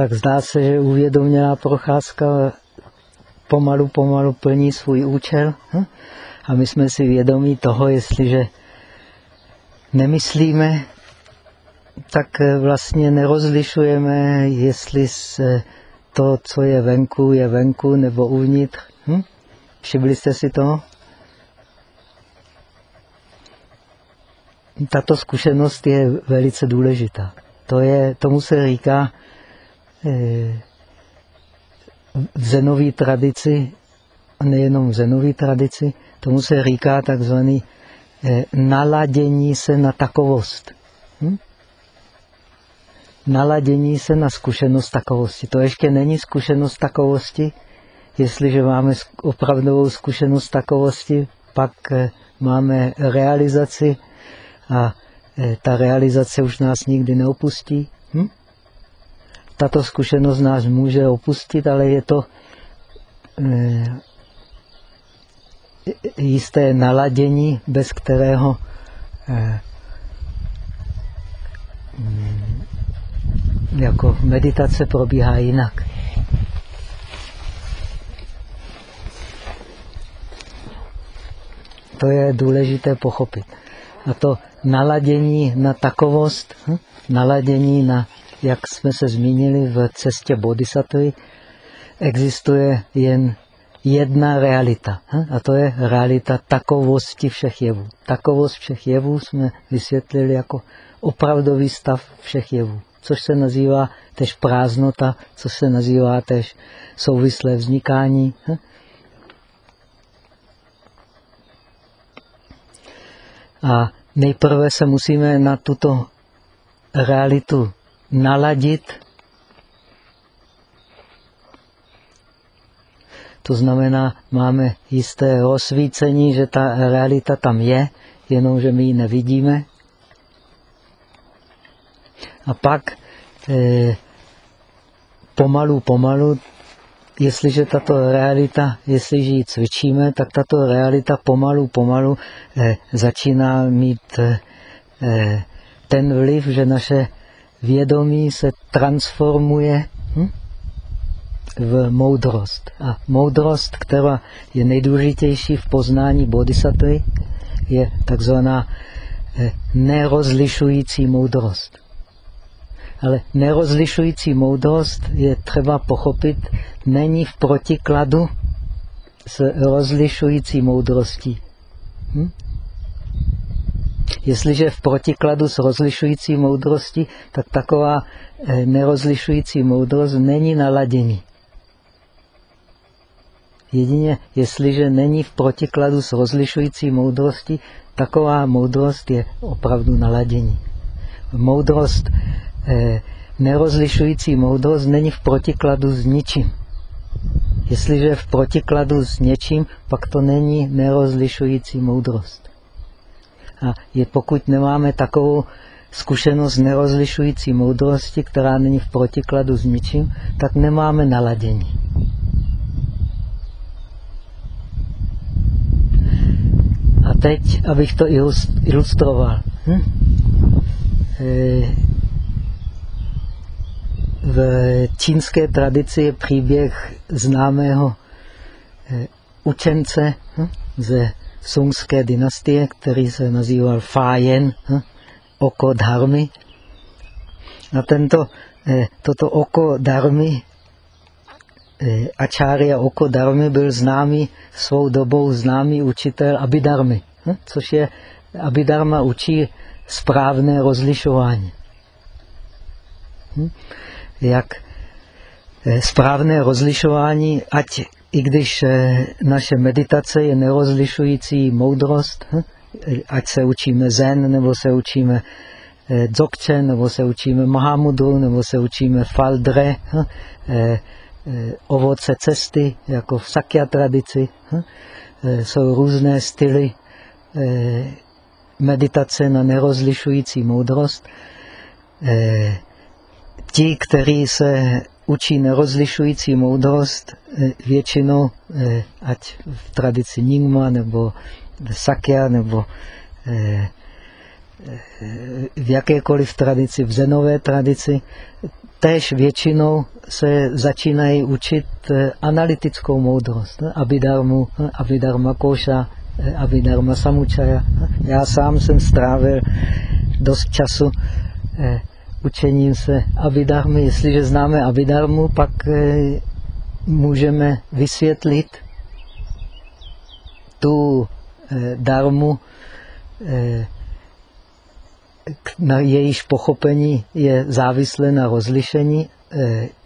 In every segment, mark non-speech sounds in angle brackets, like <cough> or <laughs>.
tak zdá se, že uvědomělá procházka pomalu, pomalu plní svůj účel. Hm? A my jsme si vědomí toho, jestliže nemyslíme, tak vlastně nerozlišujeme, jestli se to, co je venku, je venku nebo uvnitř. Hm? Všimli jste si toho? Tato zkušenost je velice důležitá. To je, tomu se říká eh, v zenové tradici, a nejenom v zenové tradici, tomu se říká takzvaný eh, naladění se na takovost. Hm? Naladění se na zkušenost takovosti. To ještě není zkušenost takovosti. Jestliže máme opravdovou zkušenost takovosti, pak eh, máme realizaci a eh, ta realizace už nás nikdy neopustí. Tato zkušenost nás může opustit, ale je to eh, jisté naladění, bez kterého eh, jako meditace probíhá jinak. To je důležité pochopit. A to naladění na takovost, hm? naladění na, jak jsme se zmínili v cestě bodhisattvy, existuje jen jedna realita. Hm? A to je realita takovosti všech jevů. Takovost všech jevů jsme vysvětlili jako opravdový stav všech jevů, což se nazývá tež prázdnota, což se nazývá tež souvislé vznikání. Hm? A nejprve se musíme na tuto realitu naladit. To znamená, máme jisté osvícení, že ta realita tam je, jenomže my ji nevidíme. A pak eh, pomalu, pomalu jestliže tato realita, jestliže ji cvičíme, tak tato realita pomalu, pomalu eh, začíná mít eh, ten vliv, že naše vědomí se transformuje hm, v moudrost. A moudrost, která je nejdůležitější v poznání bodhisattvy, je takzvaná eh, nerozlišující moudrost. Ale nerozlišující moudrost je třeba pochopit, není v protikladu s rozlišující moudrostí. Hm? Jestliže v protikladu s rozlišující moudrostí, tak taková eh, nerozlišující moudrost není naladění. Jedině, jestliže není v protikladu s rozlišující moudrostí, taková moudrost je opravdu naladění. Moudrost Eh, nerozlišující moudrost není v protikladu s ničím. Jestliže je v protikladu s něčím, pak to není nerozlišující moudrost. A je, pokud nemáme takovou zkušenost nerozlišující moudrosti, která není v protikladu s ničím, tak nemáme naladění. A teď, abych to ilustroval. Hm? E v čínské tradici je příběh známého eh, učence hm, ze sungské dynastie, který se nazýval Fa Yen, hm, oko dharmy. A tento, eh, toto oko dharmy, eh, Acharya oko dharmy byl známý svou dobou známý učitel Abhidharmy, hm, což je Abhidharma učí správné rozlišování jak eh, správné rozlišování, ať i když eh, naše meditace je nerozlišující moudrost, hm, ať se učíme zen, nebo se učíme eh, dzogchen, nebo se učíme Mahamudru, nebo se učíme Faldre, ovoce cesty, jako v Sakya tradici. Jsou různé styly meditace na nerozlišující moudrost ti, kteří se učí nerozlišující moudrost, eh, většinou, eh, ať v tradici Nyingma, nebo Sakya, nebo eh, v jakékoliv tradici, v zenové tradici, též většinou se začínají učit analytickou moudrost. Abhidharmu, Abhidharma Koša, Abhidharma Samučaja. Já sám jsem strávil dost času učením se Abhidharmy. Jestliže známe Abhidharmu, pak můžeme vysvětlit tu darmu na jejíž pochopení je závislé na rozlišení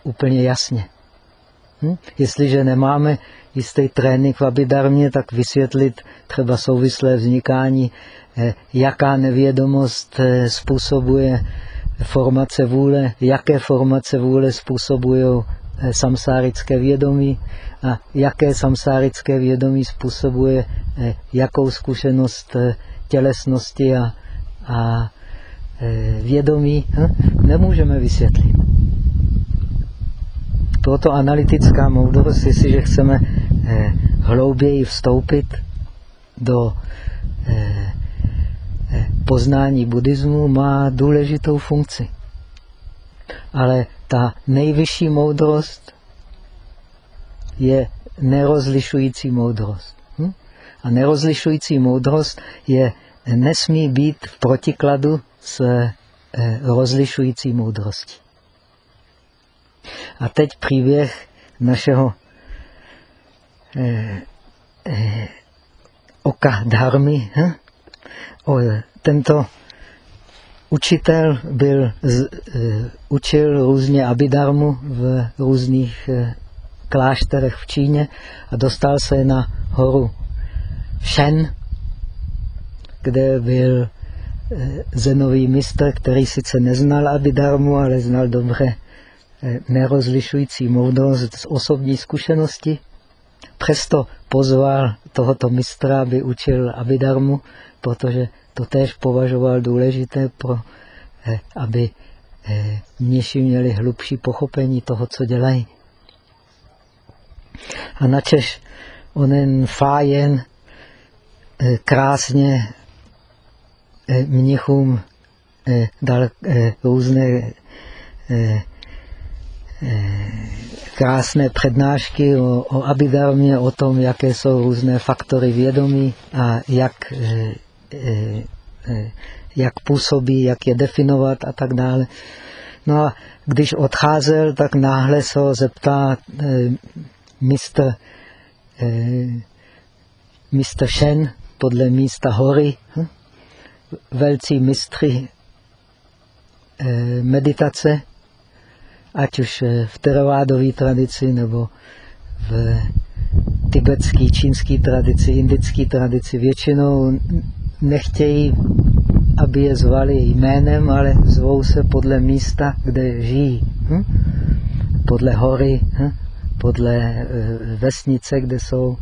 úplně jasně. Hm? Jestliže nemáme jistý trénink v abidarmě, tak vysvětlit třeba souvislé vznikání, jaká nevědomost způsobuje formace vůle, jaké formace vůle způsobují samsárické vědomí a jaké samsárické vědomí způsobuje jakou zkušenost tělesnosti a, a Eh, vědomí hm, nemůžeme vysvětlit. Proto analytická moudrost, jestliže chceme eh, hlouběji vstoupit do eh, poznání buddhismu, má důležitou funkci. Ale ta nejvyšší moudrost je nerozlišující moudrost. Hm? A nerozlišující moudrost je, nesmí být v protikladu s eh, rozlišující moudrostí. A teď příběh našeho eh, eh, oka dharmy. Hm? Tento učitel byl, z, e, učil různě abidarmu v různých e, klášterech v Číně a dostal se na horu Shen, kde byl Eh, zenový mistr, který sice neznal Abhidharmu, ale znal dobře eh, nerozlišující moudrost z osobní zkušenosti. Přesto pozval tohoto mistra, aby učil Abhidharmu, protože to též považoval důležité, pro, eh, aby mniši měli hlubší pochopení toho, co dělají. A načež onen fájen krásně Eh, mnichům eh, dal eh, různé krásné přednášky o, o abidarmě, o tom, jaké jsou různé faktory vědomí a jak, jak působí, jak je definovat a tak dále. No a když odcházel, tak náhle se ho zeptá mistr, mistr Shen podle místa hory, hm? velcí mistři eh, meditace, ať už v teravádové tradici nebo v tibetské, čínské tradici, indické tradici, většinou nechtějí, aby je zvali jménem, ale zvou se podle místa, kde žijí. Hm? Podle hory, hm? podle eh, vesnice, kde jsou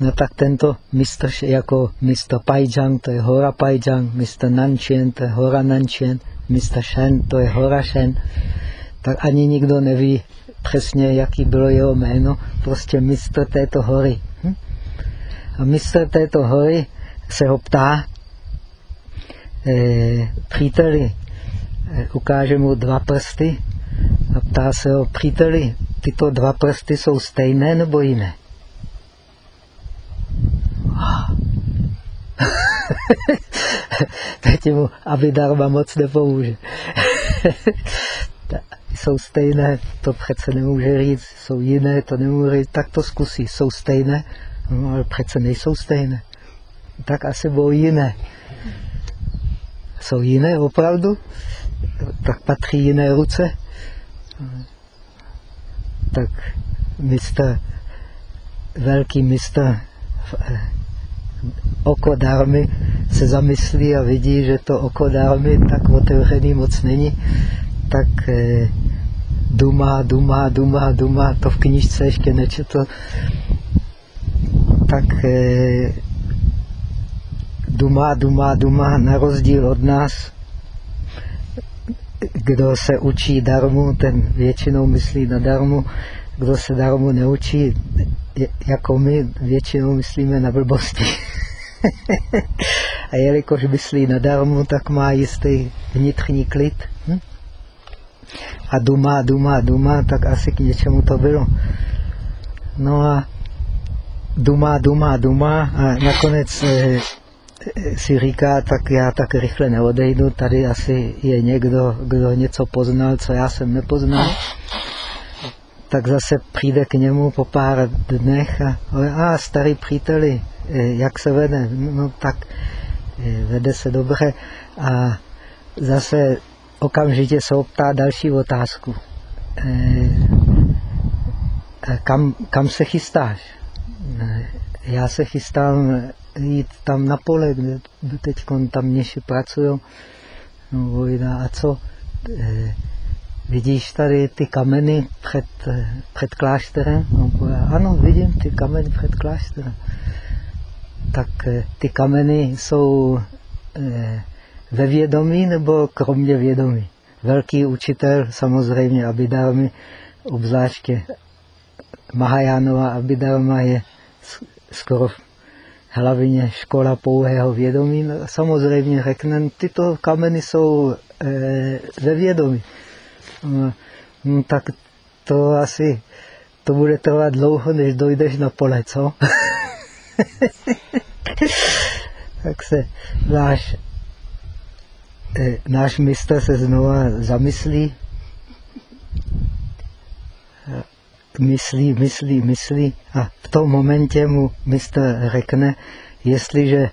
No tak tento mistr jako mistr Pajjang, to je hora Pajjang, mistr Nanchen, to je hora Nanchen, mistr Shen, to je hora Shen. Tak ani nikdo neví přesně, jaký bylo jeho jméno, prostě mistr této hory. Hm? A mistr této hory se ho ptá, eh, příteli, eh, ukáže mu dva prsty a ptá se ho, příteli, tyto dva prsty jsou stejné nebo jiné? <laughs> <laughs> <laughs> Teď mu Abhidharma moc nepomůže. <laughs> jsou stejné, to přece nemůže říct, jsou jiné, to nemůže říct, tak to zkusí, jsou stejné, no, ale přece nejsou stejné. Tak asi budou jiné. Jsou jiné opravdu? Tak patří jiné ruce? Tak mistr, velký mistr oko dármy se zamyslí a vidí, že to oko dármy tak otevřený moc není, tak eh, duma, duma, duma, duma, to v knižce ještě nečetl, tak eh, duma, duma, duma, na rozdíl od nás, kdo se učí darmu, ten většinou myslí na darmu, kdo se darmu neučí, jako my většinou myslíme na blbosti. <laughs> a jelikož myslí na darmu, tak má jistý vnitřní klid. Hm? A duma, duma, duma, tak asi k něčemu to bylo. No a duma, duma, duma a nakonec eh, si říká, tak já tak rychle neodejdu, tady asi je někdo, kdo něco poznal, co já jsem nepoznal. Tak zase přijde k němu po pár dnech a a starý příteli, eh, jak se vede? No tak eh, vede se dobře a zase okamžitě se optá další otázku. Eh, kam, kam se chystáš? Já se chystám jít tam na pole, kde teď tam měši pracují. No, a co? Vidíš tady ty kameny před, před klášterem? No, ano, vidím ty kameny před klášterem. Tak e, ty kameny jsou e, ve vědomí nebo kromě vědomí? Velký učitel, samozřejmě Abhidharmy, obzvláště Mahajánova Abhidharma je skoro hlavině škola pouhého vědomí, no, samozřejmě řekne, tyto kameny jsou e, ve vědomí. No, no, tak to asi to bude trvat dlouho, než dojdeš na pole, co? <laughs> <laughs> tak se náš, e, náš mistr se znova zamyslí myslí, myslí, myslí a v tom momentě mu mistr řekne, jestliže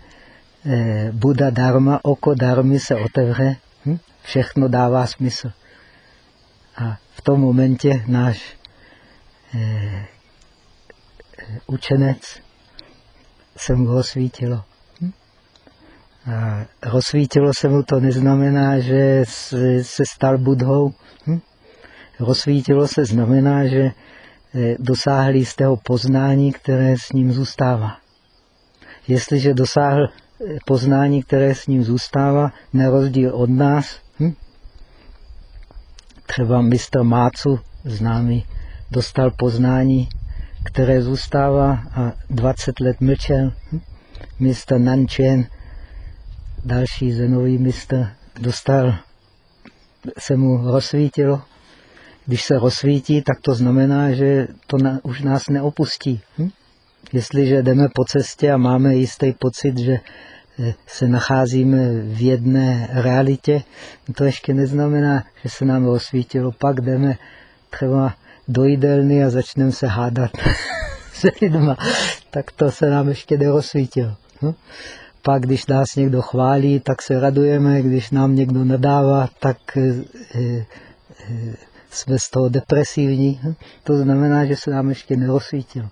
eh, Buddha Dharma, oko Dharmy se otevře, hm, všechno dává smysl. A v tom momentě náš eh, učenec se mu rozsvítilo. Hm? A rozsvítilo se mu to neznamená, že se stal budhou. Hm? Rozsvítilo se znamená, že dosáhli z toho poznání, které s ním zůstává. Jestliže dosáhl eh, poznání, které s ním zůstává, na rozdíl od nás, hm? třeba mistr Mácu, známý, dostal poznání, které zůstává a 20 let mlčel. Mistr Nanchen, další zenový mistr, dostal, se mu rozsvítilo když se rozsvítí, tak to znamená, že to na, už nás neopustí. Hm? Jestliže jdeme po cestě a máme jistý pocit, že eh, se nacházíme v jedné realitě, to ještě neznamená, že se nám rozsvítilo. Pak jdeme třeba do jídelny a začneme se hádat <laughs> se lidma. Tak to se nám ještě nerozsvítilo. Hm? Pak, když nás někdo chválí, tak se radujeme, když nám někdo nadává, tak eh, eh, jsme z toho depresivní. To znamená, že se nám ještě nerozsvítilo.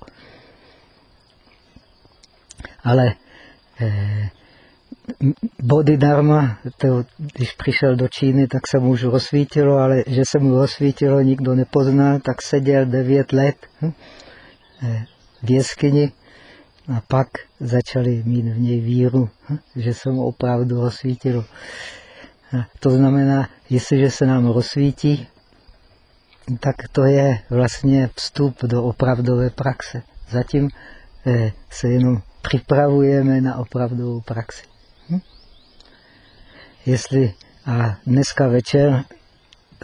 Ale eh, Bodhidharma, to, když přišel do Číny, tak se mu už rozsvítilo, ale že se mu rozsvítilo, nikdo nepoznal, tak seděl devět let hm, eh, v jeskyni a pak začali mít v něj víru, hm, že se mu opravdu rozsvítilo. To znamená, jestliže se nám rozsvítí, tak to je vlastně vstup do opravdové praxe. Zatím eh, se jenom připravujeme na opravdovou praxi. Jestli a dneska večer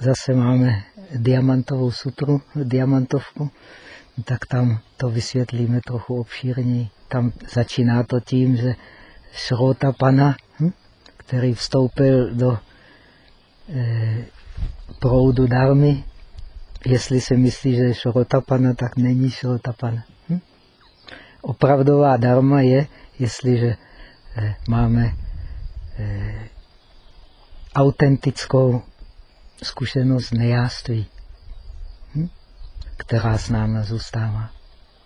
zase máme diamantovou sutru, diamantovku, tak tam to vysvětlíme trochu obšírněji. Tam začíná to tím, že Šrota Pana, hm? který vstoupil do eh, proudu darmy, Jestli se myslí, že je šrotapana, tak není šrotapana. Hm? Opravdová dharma je, jestliže eh, máme eh, autentickou zkušenost nejáství, hm? která s námi zůstává.